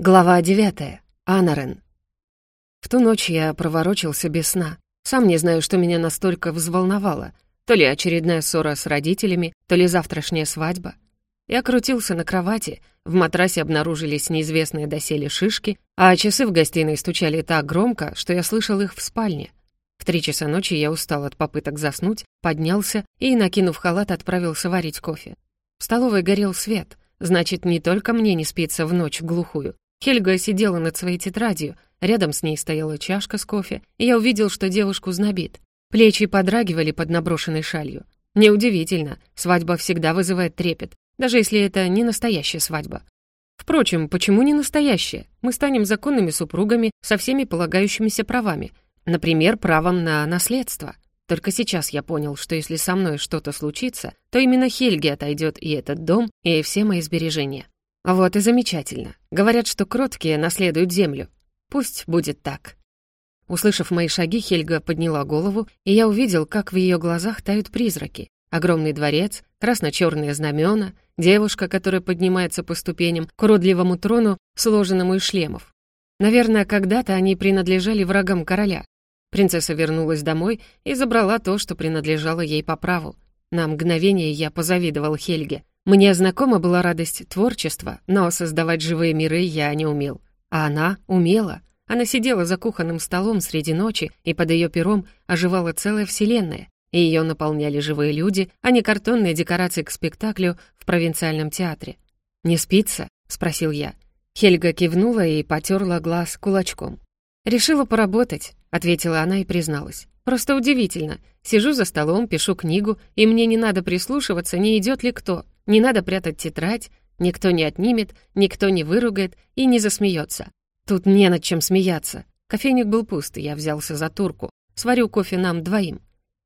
Глава 9. Анарен. В ту ночь я проворочился без сна. Сам не знаю, что меня настолько взволновало. То ли очередная ссора с родителями, то ли завтрашняя свадьба. Я крутился на кровати, в матрасе обнаружились неизвестные доселе шишки, а часы в гостиной стучали так громко, что я слышал их в спальне. В три часа ночи я устал от попыток заснуть, поднялся и, накинув халат, отправился варить кофе. В столовой горел свет — Значит, не только мне не спится в ночь глухую, Хельга сидела над своей тетрадью, рядом с ней стояла чашка с кофе, и я увидел, что девушку знобит. Плечи подрагивали под наброшенной шалью. Неудивительно, свадьба всегда вызывает трепет, даже если это не настоящая свадьба. Впрочем, почему не настоящая? Мы станем законными супругами со всеми полагающимися правами, например, правом на наследство. Только сейчас я понял, что если со мной что-то случится, то именно Хельге отойдет и этот дом, и все мои сбережения. Вот и замечательно. Говорят, что кроткие наследуют землю. Пусть будет так. Услышав мои шаги, Хельга подняла голову, и я увидел, как в ее глазах тают призраки. Огромный дворец, красно-черные знамена, девушка, которая поднимается по ступеням к уродливому трону, сложенному из шлемов. Наверное, когда-то они принадлежали врагам короля. Принцесса вернулась домой и забрала то, что принадлежало ей по праву. На мгновение я позавидовал Хельге. Мне знакома была радость творчества, но создавать живые миры я не умел. А она умела. Она сидела за кухонным столом среди ночи, и под ее пером оживала целая вселенная. И ее наполняли живые люди, а не картонные декорации к спектаклю в провинциальном театре. «Не спится?» — спросил я. Хельга кивнула и потерла глаз кулачком. «Решила поработать», — ответила она и призналась. «Просто удивительно. Сижу за столом, пишу книгу, и мне не надо прислушиваться, не идет ли кто. Не надо прятать тетрадь, никто не отнимет, никто не выругает и не засмеется. Тут не над чем смеяться. Кофейник был пуст, я взялся за турку. Сварю кофе нам двоим.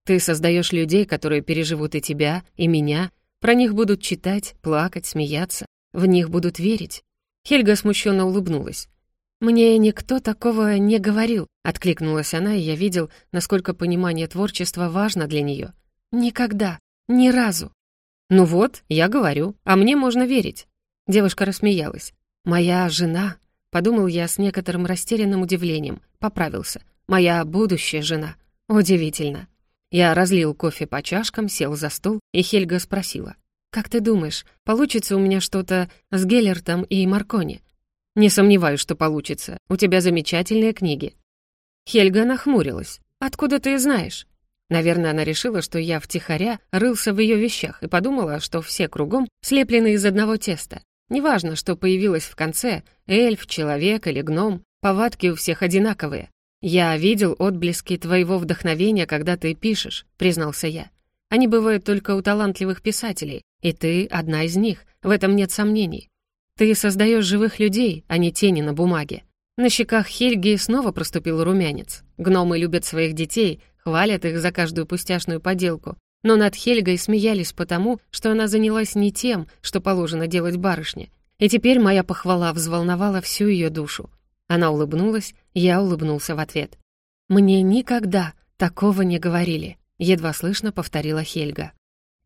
Ты создаешь людей, которые переживут и тебя, и меня. Про них будут читать, плакать, смеяться. В них будут верить. Хельга смущенно улыбнулась. «Мне никто такого не говорил», — откликнулась она, и я видел, насколько понимание творчества важно для нее. «Никогда, ни разу». «Ну вот, я говорю, а мне можно верить». Девушка рассмеялась. «Моя жена», — подумал я с некоторым растерянным удивлением, поправился. «Моя будущая жена. Удивительно». Я разлил кофе по чашкам, сел за стол, и Хельга спросила. «Как ты думаешь, получится у меня что-то с Геллертом и Маркони?» «Не сомневаюсь, что получится. У тебя замечательные книги». Хельга нахмурилась. «Откуда ты знаешь?» Наверное, она решила, что я втихаря рылся в ее вещах и подумала, что все кругом слеплены из одного теста. Неважно, что появилось в конце, эльф, человек или гном, повадки у всех одинаковые. «Я видел отблески твоего вдохновения, когда ты пишешь», — признался я. «Они бывают только у талантливых писателей, и ты одна из них, в этом нет сомнений. Ты создаешь живых людей, а не тени на бумаге». На щеках Хельги снова проступил румянец. Гномы любят своих детей, хвалят их за каждую пустяшную поделку, но над Хельгой смеялись потому, что она занялась не тем, что положено делать барышне. И теперь моя похвала взволновала всю ее душу. Она улыбнулась, я улыбнулся в ответ. «Мне никогда такого не говорили», — едва слышно повторила Хельга.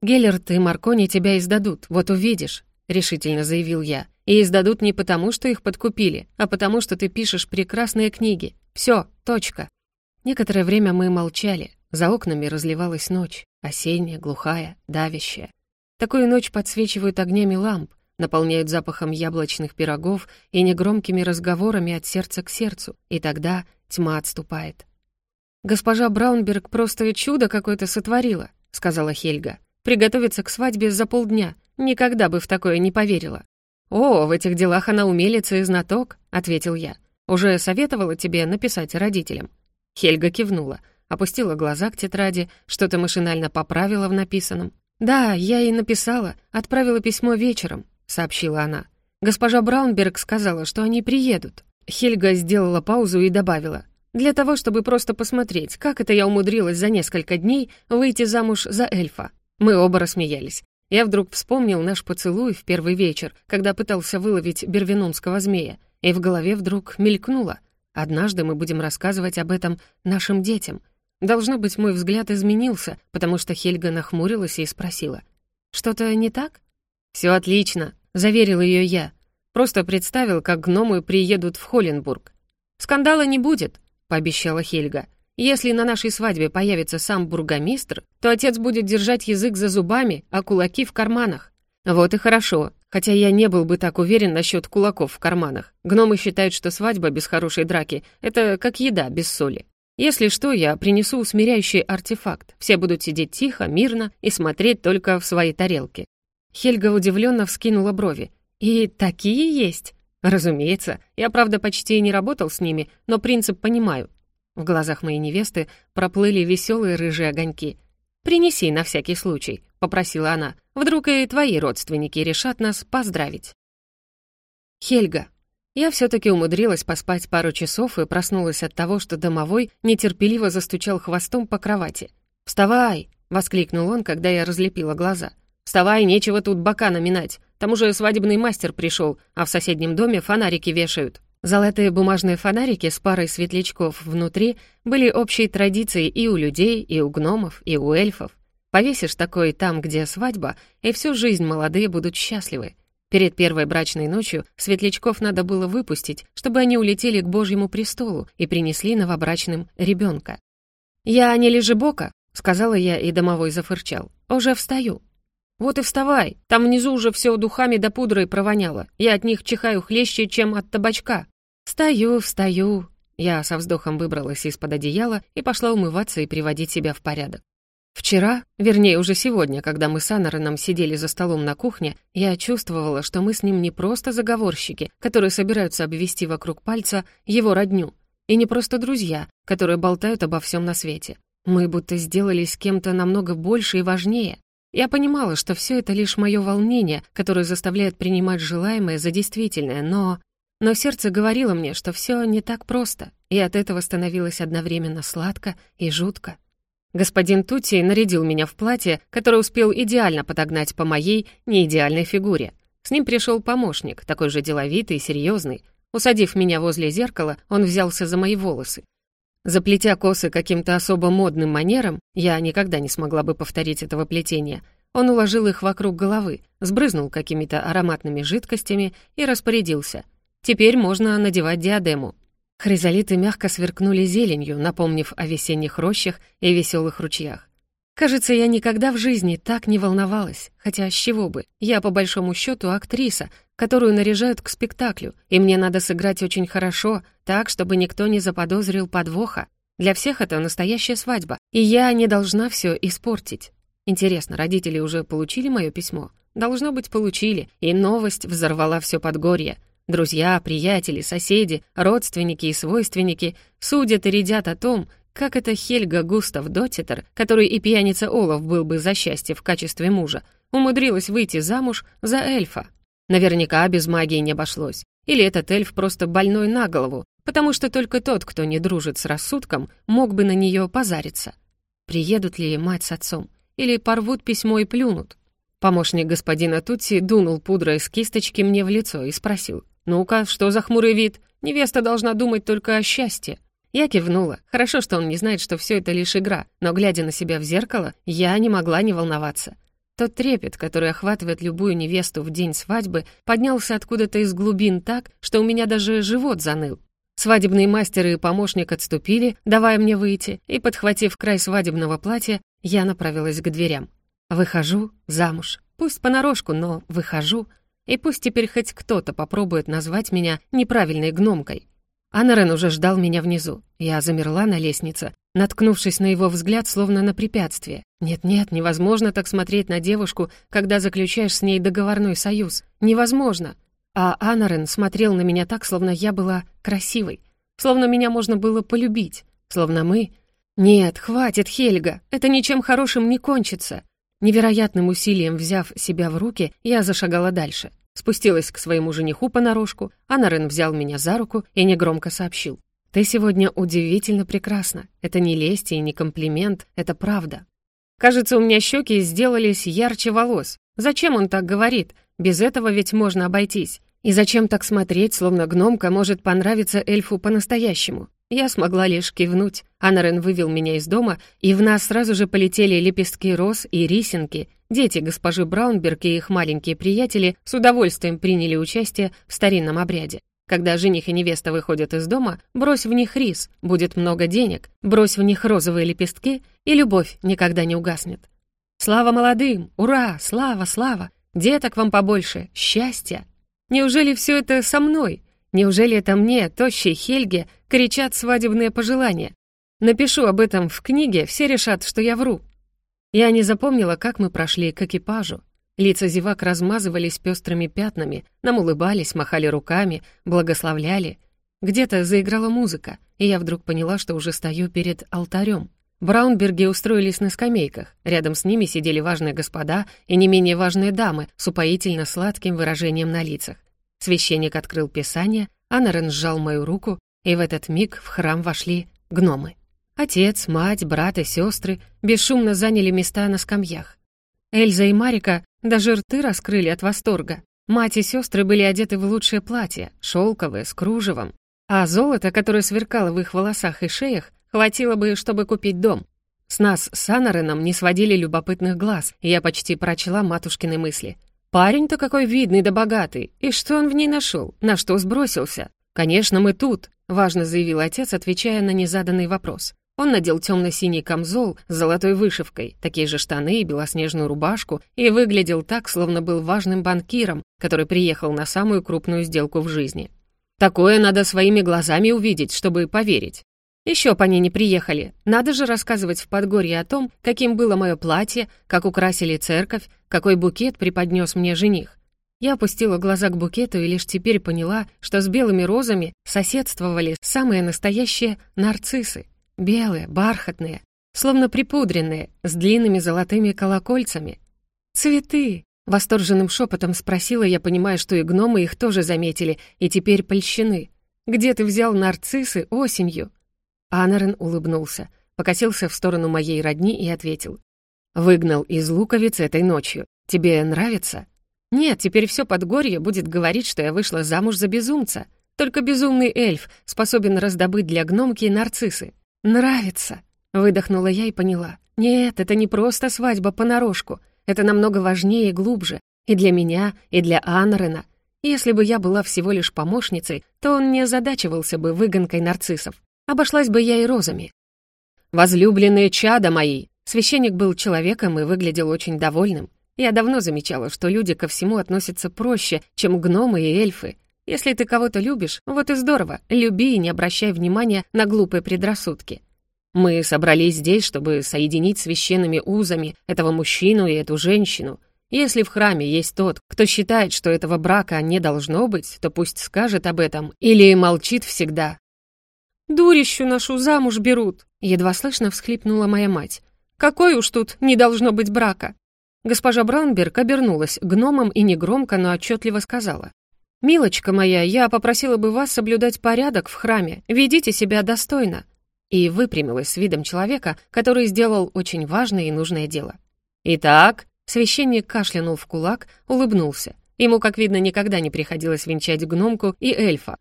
«Геллерт и Маркони тебя издадут, вот увидишь», — решительно заявил я. «И издадут не потому, что их подкупили, а потому, что ты пишешь прекрасные книги. Все, точка». Некоторое время мы молчали. За окнами разливалась ночь, осенняя, глухая, давящая. Такую ночь подсвечивают огнями ламп, наполняют запахом яблочных пирогов и негромкими разговорами от сердца к сердцу, и тогда тьма отступает. «Госпожа Браунберг просто чудо какое-то сотворила», — сказала Хельга. «Приготовиться к свадьбе за полдня. Никогда бы в такое не поверила». «О, в этих делах она умелица и знаток», — ответил я. «Уже советовала тебе написать родителям». Хельга кивнула, опустила глаза к тетради, что-то машинально поправила в написанном. «Да, я и написала, отправила письмо вечером», — сообщила она. «Госпожа Браунберг сказала, что они приедут». Хельга сделала паузу и добавила. «Для того, чтобы просто посмотреть, как это я умудрилась за несколько дней выйти замуж за эльфа». Мы оба рассмеялись. Я вдруг вспомнил наш поцелуй в первый вечер, когда пытался выловить бервинонского змея, и в голове вдруг мелькнуло. Однажды мы будем рассказывать об этом нашим детям. Должно быть, мой взгляд изменился, потому что Хельга нахмурилась и спросила. «Что-то не так?» «Все отлично», — заверил ее я. Просто представил, как гномы приедут в Холленбург. «Скандала не будет», — пообещала Хельга. «Если на нашей свадьбе появится сам бургомистр, то отец будет держать язык за зубами, а кулаки в карманах». «Вот и хорошо, хотя я не был бы так уверен насчет кулаков в карманах. Гномы считают, что свадьба без хорошей драки — это как еда без соли. Если что, я принесу усмиряющий артефакт. Все будут сидеть тихо, мирно и смотреть только в свои тарелки». Хельга удивленно вскинула брови. «И такие есть?» «Разумеется. Я, правда, почти не работал с ними, но принцип понимаю». В глазах моей невесты проплыли веселые рыжие огоньки. «Принеси на всякий случай», — попросила она. «Вдруг и твои родственники решат нас поздравить». Хельга. Я все таки умудрилась поспать пару часов и проснулась от того, что домовой нетерпеливо застучал хвостом по кровати. «Вставай!» — воскликнул он, когда я разлепила глаза. «Вставай, нечего тут бока наминать. Там уже свадебный мастер пришел, а в соседнем доме фонарики вешают». Золотые бумажные фонарики с парой светлячков внутри были общей традицией и у людей, и у гномов, и у эльфов. Повесишь такой там, где свадьба, и всю жизнь молодые будут счастливы. Перед первой брачной ночью светлячков надо было выпустить, чтобы они улетели к Божьему престолу и принесли новобрачным ребенка. «Я не лежебока», — сказала я, и домовой зафырчал. «Уже встаю». «Вот и вставай, там внизу уже все духами да пудрой провоняло. Я от них чихаю хлеще, чем от табачка». «Встаю, встаю». Я со вздохом выбралась из-под одеяла и пошла умываться и приводить себя в порядок. Вчера, вернее, уже сегодня, когда мы с Аннереном сидели за столом на кухне, я чувствовала, что мы с ним не просто заговорщики, которые собираются обвести вокруг пальца его родню, и не просто друзья, которые болтают обо всем на свете. Мы будто сделались кем-то намного больше и важнее. Я понимала, что все это лишь мое волнение, которое заставляет принимать желаемое за действительное, но... Но сердце говорило мне, что все не так просто, и от этого становилось одновременно сладко и жутко. Господин Тути нарядил меня в платье, которое успел идеально подогнать по моей неидеальной фигуре. С ним пришел помощник, такой же деловитый и серьезный. Усадив меня возле зеркала, он взялся за мои волосы. Заплетя косы каким-то особо модным манером, я никогда не смогла бы повторить этого плетения, он уложил их вокруг головы, сбрызнул какими-то ароматными жидкостями и распорядился. «Теперь можно надевать диадему». Хризолиты мягко сверкнули зеленью, напомнив о весенних рощах и веселых ручьях. Кажется, я никогда в жизни так не волновалась, хотя с чего бы. Я, по большому счету, актриса, которую наряжают к спектаклю, и мне надо сыграть очень хорошо, так, чтобы никто не заподозрил подвоха. Для всех это настоящая свадьба, и я не должна все испортить. Интересно, родители уже получили мое письмо? Должно быть, получили, и новость взорвала все Подгорье. Друзья, приятели, соседи, родственники и свойственники судят и рядят о том, как это Хельга Густав Дотитер, который и пьяница Олаф был бы за счастье в качестве мужа, умудрилась выйти замуж за эльфа. Наверняка без магии не обошлось. Или этот эльф просто больной на голову, потому что только тот, кто не дружит с рассудком, мог бы на нее позариться. Приедут ли мать с отцом? Или порвут письмо и плюнут? Помощник господина Тутси дунул пудрой с кисточки мне в лицо и спросил. «Ну-ка, что за хмурый вид? Невеста должна думать только о счастье». Я кивнула. Хорошо, что он не знает, что все это лишь игра, но, глядя на себя в зеркало, я не могла не волноваться. Тот трепет, который охватывает любую невесту в день свадьбы, поднялся откуда-то из глубин так, что у меня даже живот заныл. Свадебные мастеры и помощник отступили, давая мне выйти, и, подхватив край свадебного платья, я направилась к дверям. Выхожу замуж. Пусть понарошку, но выхожу. И пусть теперь хоть кто-то попробует назвать меня неправильной гномкой. Анарен уже ждал меня внизу. Я замерла на лестнице, наткнувшись на его взгляд, словно на препятствие. Нет-нет, невозможно так смотреть на девушку, когда заключаешь с ней договорной союз. Невозможно. А Анарен смотрел на меня так, словно я была красивой. Словно меня можно было полюбить. Словно мы... Нет, хватит, Хельга, это ничем хорошим не кончится. Невероятным усилием взяв себя в руки, я зашагала дальше. Спустилась к своему жениху понарошку, а Нарен взял меня за руку и негромко сообщил. «Ты сегодня удивительно прекрасна. Это не лесть и не комплимент, это правда. Кажется, у меня щеки сделались ярче волос. Зачем он так говорит? Без этого ведь можно обойтись. И зачем так смотреть, словно гномка может понравиться эльфу по-настоящему? Я смогла лишь кивнуть. Анарен вывел меня из дома, и в нас сразу же полетели лепестки роз и рисинки, дети госпожи Браунберг и их маленькие приятели с удовольствием приняли участие в старинном обряде. Когда жених и невеста выходят из дома, брось в них рис, будет много денег, брось в них розовые лепестки, и любовь никогда не угаснет. Слава молодым! Ура! Слава, слава! Деток вам побольше! Счастья! Неужели все это со мной? Неужели это мне, тощей Хельге, кричат свадебные пожелания? Напишу об этом в книге, все решат, что я вру. Я не запомнила, как мы прошли к экипажу. Лица зевак размазывались пестрыми пятнами, нам улыбались, махали руками, благословляли. Где-то заиграла музыка, и я вдруг поняла, что уже стою перед алтарем. Браунберги устроились на скамейках. Рядом с ними сидели важные господа и не менее важные дамы с упоительно сладким выражением на лицах. Священник открыл писание, Анарен сжал мою руку, и в этот миг в храм вошли гномы. Отец, мать, брат и сестры бесшумно заняли места на скамьях. Эльза и Марика даже рты раскрыли от восторга. Мать и сестры были одеты в лучшее платье, шелковое, с кружевом. А золото, которое сверкало в их волосах и шеях, хватило бы, чтобы купить дом. С нас с Анареном не сводили любопытных глаз, и я почти прочла матушкины мысли. Парень-то какой видный да богатый, и что он в ней нашел, на что сбросился? «Конечно, мы тут», — важно заявил отец, отвечая на незаданный вопрос. Он надел темно-синий камзол с золотой вышивкой, такие же штаны и белоснежную рубашку, и выглядел так, словно был важным банкиром, который приехал на самую крупную сделку в жизни. Такое надо своими глазами увидеть, чтобы поверить. Еще по ней не приехали. Надо же рассказывать в Подгорье о том, каким было мое платье, как украсили церковь, какой букет преподнес мне жених. Я опустила глаза к букету и лишь теперь поняла, что с белыми розами соседствовали самые настоящие нарциссы. Белые, бархатные, словно припудренные, с длинными золотыми колокольцами. «Цветы!» — восторженным шепотом спросила я, понимая, что и гномы их тоже заметили и теперь польщены. «Где ты взял нарциссы осенью?» Анарен улыбнулся, покосился в сторону моей родни и ответил. «Выгнал из луковиц этой ночью. Тебе нравится?» «Нет, теперь все Подгорье будет говорить, что я вышла замуж за безумца. Только безумный эльф способен раздобыть для гномки нарциссы. «Нравится», — выдохнула я и поняла. «Нет, это не просто свадьба понарошку. Это намного важнее и глубже. И для меня, и для Анрена. Если бы я была всего лишь помощницей, то он не озадачивался бы выгонкой нарциссов. Обошлась бы я и розами. «Возлюбленные чада мои!» Священник был человеком и выглядел очень довольным. Я давно замечала, что люди ко всему относятся проще, чем гномы и эльфы. Если ты кого-то любишь, вот и здорово, люби и не обращай внимания на глупые предрассудки. Мы собрались здесь, чтобы соединить священными узами этого мужчину и эту женщину. Если в храме есть тот, кто считает, что этого брака не должно быть, то пусть скажет об этом или молчит всегда. «Дурищу нашу замуж берут!» — едва слышно всхлипнула моя мать. «Какой уж тут не должно быть брака!» Госпожа Браунберг обернулась гномом и негромко, но отчетливо сказала. «Милочка моя, я попросила бы вас соблюдать порядок в храме. Ведите себя достойно». И выпрямилась с видом человека, который сделал очень важное и нужное дело. «Итак», — священник кашлянул в кулак, улыбнулся. Ему, как видно, никогда не приходилось венчать гномку и эльфа.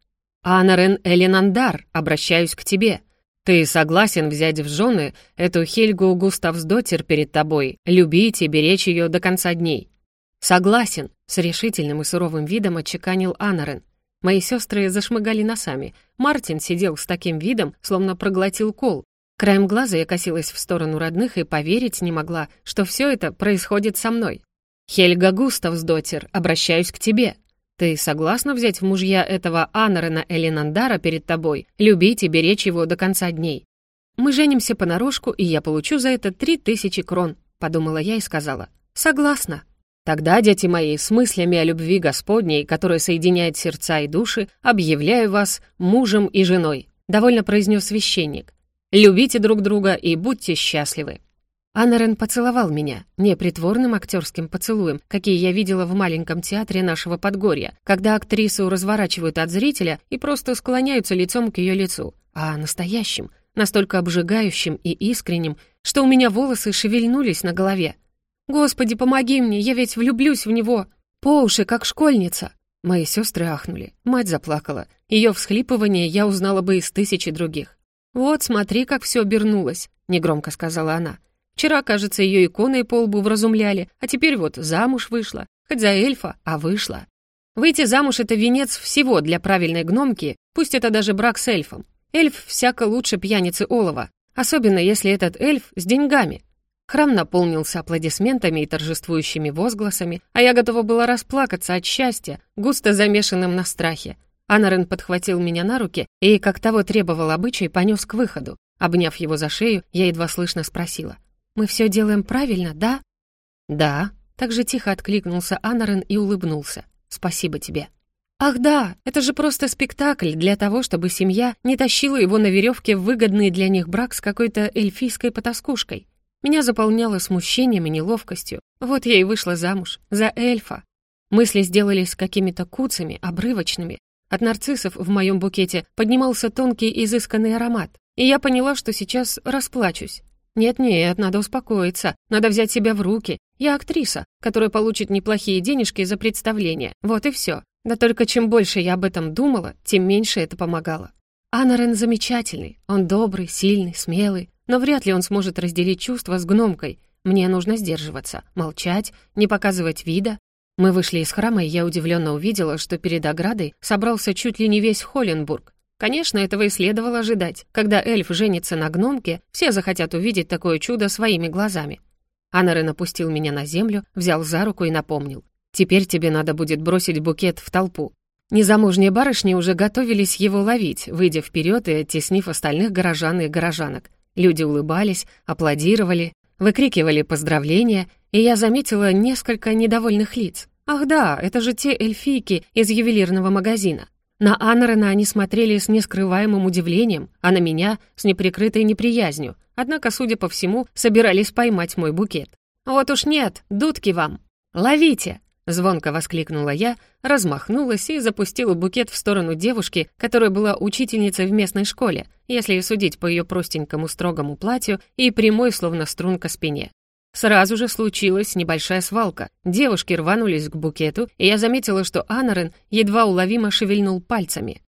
«Анарен Элинандар, обращаюсь к тебе. Ты согласен взять в жены эту Хельгу Густавсдотер перед тобой, любить и беречь ее до конца дней?» «Согласен», — с решительным и суровым видом отчеканил Анарен. Мои сестры зашмыгали носами. Мартин сидел с таким видом, словно проглотил кол. Краем глаза я косилась в сторону родных и поверить не могла, что все это происходит со мной. «Хельга Густавсдотер, обращаюсь к тебе. Ты согласна взять в мужья этого Анарена Элинандара перед тобой, любить и беречь его до конца дней? Мы женимся понарошку, и я получу за это три тысячи крон», — подумала я и сказала. «Согласна». Тогда, дети мои, с мыслями о любви Господней, которая соединяет сердца и души, объявляю вас мужем и женой», — довольно произнес священник. «Любите друг друга и будьте счастливы». Аннерен поцеловал меня, не притворным актерским поцелуем, какие я видела в маленьком театре нашего Подгорья, когда актрису разворачивают от зрителя и просто склоняются лицом к ее лицу, а настоящим, настолько обжигающим и искренним, что у меня волосы шевельнулись на голове. «Господи, помоги мне, я ведь влюблюсь в него! По уши, как школьница!» Мои сестры ахнули, мать заплакала. Ее всхлипывание я узнала бы из тысячи других. «Вот, смотри, как все обернулось», — негромко сказала она. Вчера, кажется, ее иконой по лбу вразумляли, а теперь вот замуж вышла. Хоть за эльфа, а вышла. Выйти замуж — это венец всего для правильной гномки, пусть это даже брак с эльфом. Эльф всяко лучше пьяницы олова, особенно если этот эльф с деньгами. Храм наполнился аплодисментами и торжествующими возгласами, а я готова была расплакаться от счастья, густо замешанным на страхе. Анарен подхватил меня на руки и, как того требовал обычай, понес к выходу. Обняв его за шею, я едва слышно спросила. «Мы все делаем правильно, да?» «Да», — так же тихо откликнулся Анарен и улыбнулся. «Спасибо тебе». «Ах да, это же просто спектакль для того, чтобы семья не тащила его на веревке в выгодный для них брак с какой-то эльфийской потаскушкой. Меня заполняло смущением и неловкостью. Вот я и вышла замуж. За эльфа. Мысли сделались какими-то куцами, обрывочными. От нарциссов в моем букете поднимался тонкий изысканный аромат. И я поняла, что сейчас расплачусь. Нет-нет, надо успокоиться, надо взять себя в руки. Я актриса, которая получит неплохие денежки за представление. Вот и все. Да только чем больше я об этом думала, тем меньше это помогало. Анарен замечательный, он добрый, сильный, смелый, но вряд ли он сможет разделить чувства с гномкой. Мне нужно сдерживаться, молчать, не показывать вида. Мы вышли из храма, и я удивленно увидела, что перед оградой собрался чуть ли не весь Холленбург. Конечно, этого и следовало ожидать. Когда эльф женится на гномке, все захотят увидеть такое чудо своими глазами. Анарен опустил меня на землю, взял за руку и напомнил. «Теперь тебе надо будет бросить букет в толпу». Незамужние барышни уже готовились его ловить, выйдя вперед и оттеснив остальных горожан и горожанок. Люди улыбались, аплодировали, выкрикивали поздравления, и я заметила несколько недовольных лиц. Ах да, это же те эльфийки из ювелирного магазина. На Аннерена они смотрели с нескрываемым удивлением, а на меня — с неприкрытой неприязнью, однако, судя по всему, собирались поймать мой букет. «Вот уж нет, дудки вам! Ловите!» Звонко воскликнула я, размахнулась и запустила букет в сторону девушки, которая была учительницей в местной школе, если судить по ее простенькому строгому платью и прямой, словно струнка, спине. Сразу же случилась небольшая свалка. Девушки рванулись к букету, и я заметила, что Анарен едва уловимо шевельнул пальцами.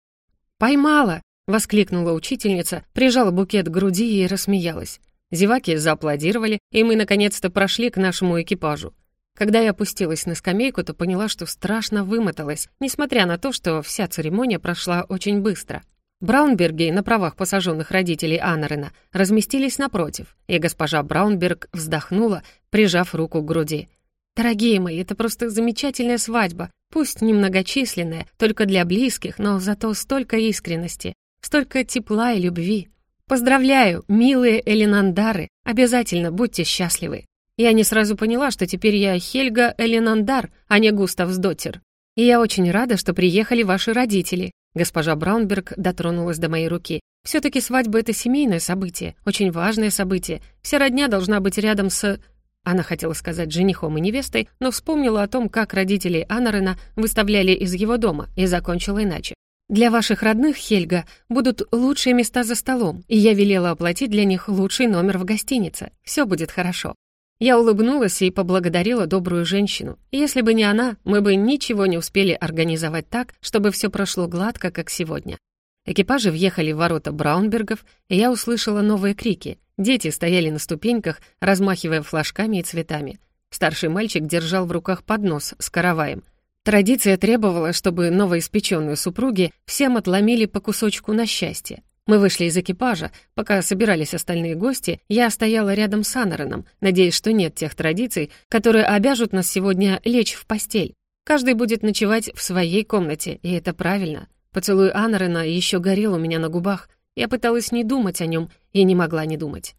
«Поймала!» — воскликнула учительница, прижала букет к груди и рассмеялась. Зеваки зааплодировали, и мы наконец-то прошли к нашему экипажу. Когда я опустилась на скамейку, то поняла, что страшно вымоталась, несмотря на то, что вся церемония прошла очень быстро. Браунберги на правах посаженных родителей Аннерена разместились напротив, и госпожа Браунберг вздохнула, прижав руку к груди. «Дорогие мои, это просто замечательная свадьба, пусть немногочисленная, только для близких, но зато столько искренности, столько тепла и любви. Поздравляю, милые Элинандары, обязательно будьте счастливы!» Я не сразу поняла, что теперь я Хельга Элинандар, а не Густав Сдоттер. И я очень рада, что приехали ваши родители. Госпожа Браунберг дотронулась до моей руки. все таки свадьба — это семейное событие, очень важное событие. Вся родня должна быть рядом с... Она хотела сказать женихом и невестой, но вспомнила о том, как родителей Анарена выставляли из его дома, и закончила иначе. «Для ваших родных, Хельга, будут лучшие места за столом, и я велела оплатить для них лучший номер в гостинице. Все будет хорошо». Я улыбнулась и поблагодарила добрую женщину. Если бы не она, мы бы ничего не успели организовать так, чтобы все прошло гладко, как сегодня. Экипажи въехали в ворота Браунбергов, и я услышала новые крики. Дети стояли на ступеньках, размахивая флажками и цветами. Старший мальчик держал в руках поднос с караваем. Традиция требовала, чтобы новоиспеченные супруги всем отломили по кусочку на счастье. Мы вышли из экипажа. Пока собирались остальные гости, я стояла рядом с Аннереном, надеясь, что нет тех традиций, которые обяжут нас сегодня лечь в постель. Каждый будет ночевать в своей комнате, и это правильно. Поцелуй Аннерена еще горел у меня на губах. Я пыталась не думать о нем и не могла не думать.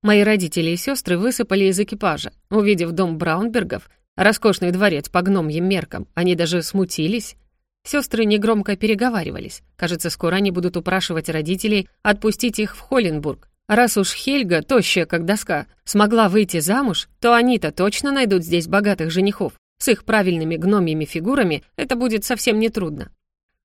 Мои родители и сестры высыпали из экипажа. Увидев дом Браунбергов, роскошный дворец по гномьим меркам, они даже смутились. Сестры негромко переговаривались. Кажется, скоро они будут упрашивать родителей отпустить их в Холленбург. Раз уж Хельга, тощая как доска, смогла выйти замуж, то они-то точно найдут здесь богатых женихов. С их правильными гномьими фигурами это будет совсем нетрудно.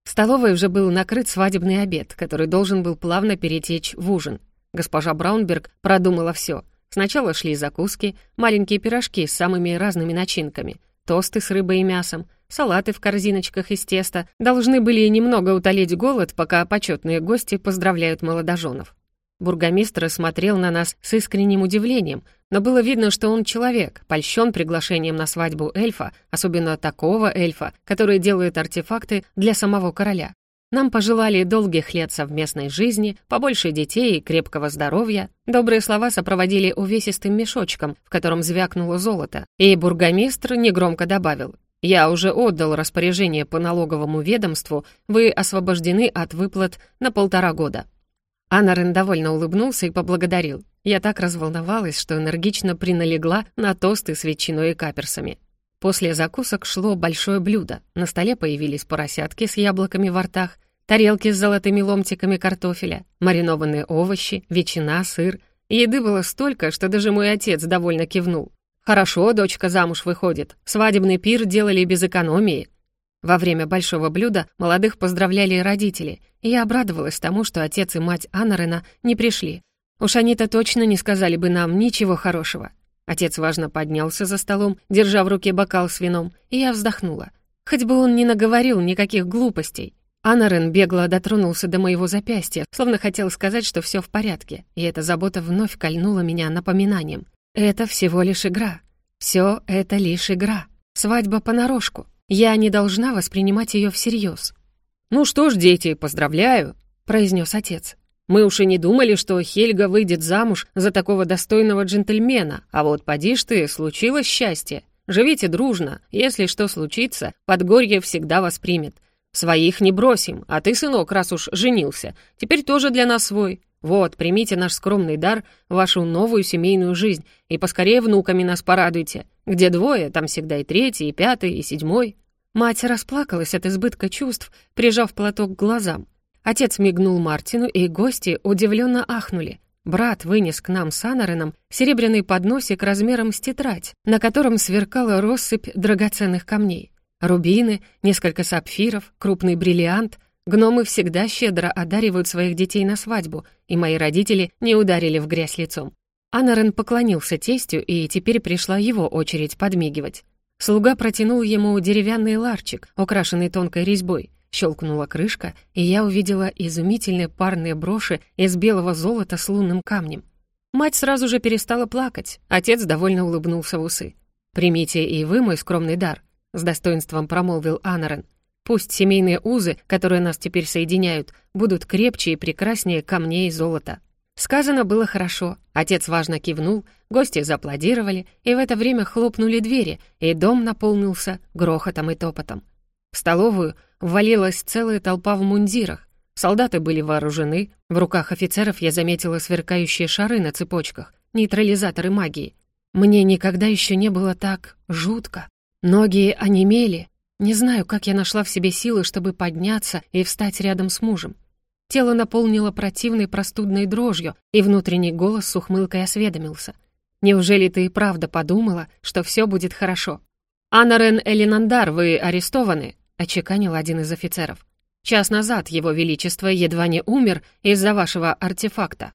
В столовой уже был накрыт свадебный обед, который должен был плавно перетечь в ужин. Госпожа Браунберг продумала все. Сначала шли закуски, маленькие пирожки с самыми разными начинками, тосты с рыбой и мясом, салаты в корзиночках из теста должны были немного утолить голод, пока почетные гости поздравляют молодоженов. Бургомистр смотрел на нас с искренним удивлением, но было видно, что он человек, польщен приглашением на свадьбу эльфа, особенно такого эльфа, который делает артефакты для самого короля. Нам пожелали долгих лет совместной жизни, побольше детей и крепкого здоровья. Добрые слова сопроводили увесистым мешочком, в котором звякнуло золото, и бургомистр негромко добавил «Я уже отдал распоряжение по налоговому ведомству, вы освобождены от выплат на полтора года». Анарен довольно улыбнулся и поблагодарил. Я так разволновалась, что энергично приналегла на тосты с ветчиной и каперсами. После закусок шло большое блюдо. На столе появились поросятки с яблоками во ртах, тарелки с золотыми ломтиками картофеля, маринованные овощи, ветчина, сыр. Еды было столько, что даже мой отец довольно кивнул. «Хорошо, дочка замуж выходит. Свадебный пир делали без экономии. Во время большого блюда молодых поздравляли родители, и я обрадовалась тому, что отец и мать Анарена не пришли. Уж они-то точно не сказали бы нам ничего хорошего. Отец важно поднялся за столом, держа в руке бокал с вином, и я вздохнула. Хоть бы он не наговорил никаких глупостей. Анарен бегло дотронулся до моего запястья, словно хотел сказать, что все в порядке, и эта забота вновь кольнула меня напоминанием. Это всего лишь игра. Все это лишь игра. Свадьба понарошку. Я не должна воспринимать ее всерьез. «Ну что ж, дети, поздравляю», — произнес отец. «Мы уж и не думали, что Хельга выйдет замуж за такого достойного джентльмена, а вот поди ж ты, случилось счастье. Живите дружно, если что случится, Подгорье всегда вас примет. Своих не бросим, а ты, сынок, раз уж женился, теперь тоже для нас свой. Вот, примите наш скромный дар, вашу новую семейную жизнь, и поскорее внуками нас порадуйте. Где двое, там всегда и третий, и пятый, и седьмой». Мать расплакалась от избытка чувств, прижав платок к глазам. Отец мигнул Мартину, и гости удивленно ахнули. Брат вынес к нам с Анареном серебряный подносик размером с тетрадь, на котором сверкала россыпь драгоценных камней. Рубины, несколько сапфиров, крупный бриллиант. Гномы всегда щедро одаривают своих детей на свадьбу, и мои родители не ударили в грязь лицом. Анарен поклонился тестю, и теперь пришла его очередь подмигивать. Слуга протянул ему деревянный ларчик, украшенный тонкой резьбой. Щелкнула крышка, и я увидела изумительные парные броши из белого золота с лунным камнем. Мать сразу же перестала плакать, отец довольно улыбнулся в усы. «Примите и вы мой скромный дар», — с достоинством промолвил Анарен. «Пусть семейные узы, которые нас теперь соединяют, будут крепче и прекраснее камней и золота». Сказано было хорошо. Отец важно кивнул, гости зааплодировали, и в это время хлопнули двери, и дом наполнился грохотом и топотом. В столовую ввалилась целая толпа в мундирах. Солдаты были вооружены, в руках офицеров я заметила сверкающие шары на цепочках, нейтрализаторы магии. Мне никогда еще не было так жутко. Ноги онемели. Не знаю, как я нашла в себе силы, чтобы подняться и встать рядом с мужем. Тело наполнило противной простудной дрожью, и внутренний голос с ухмылкой осведомился. «Неужели ты и правда подумала, что все будет хорошо?» «Анарен Элинандар, вы арестованы», — очеканил один из офицеров. «Час назад его величество едва не умер из-за вашего артефакта».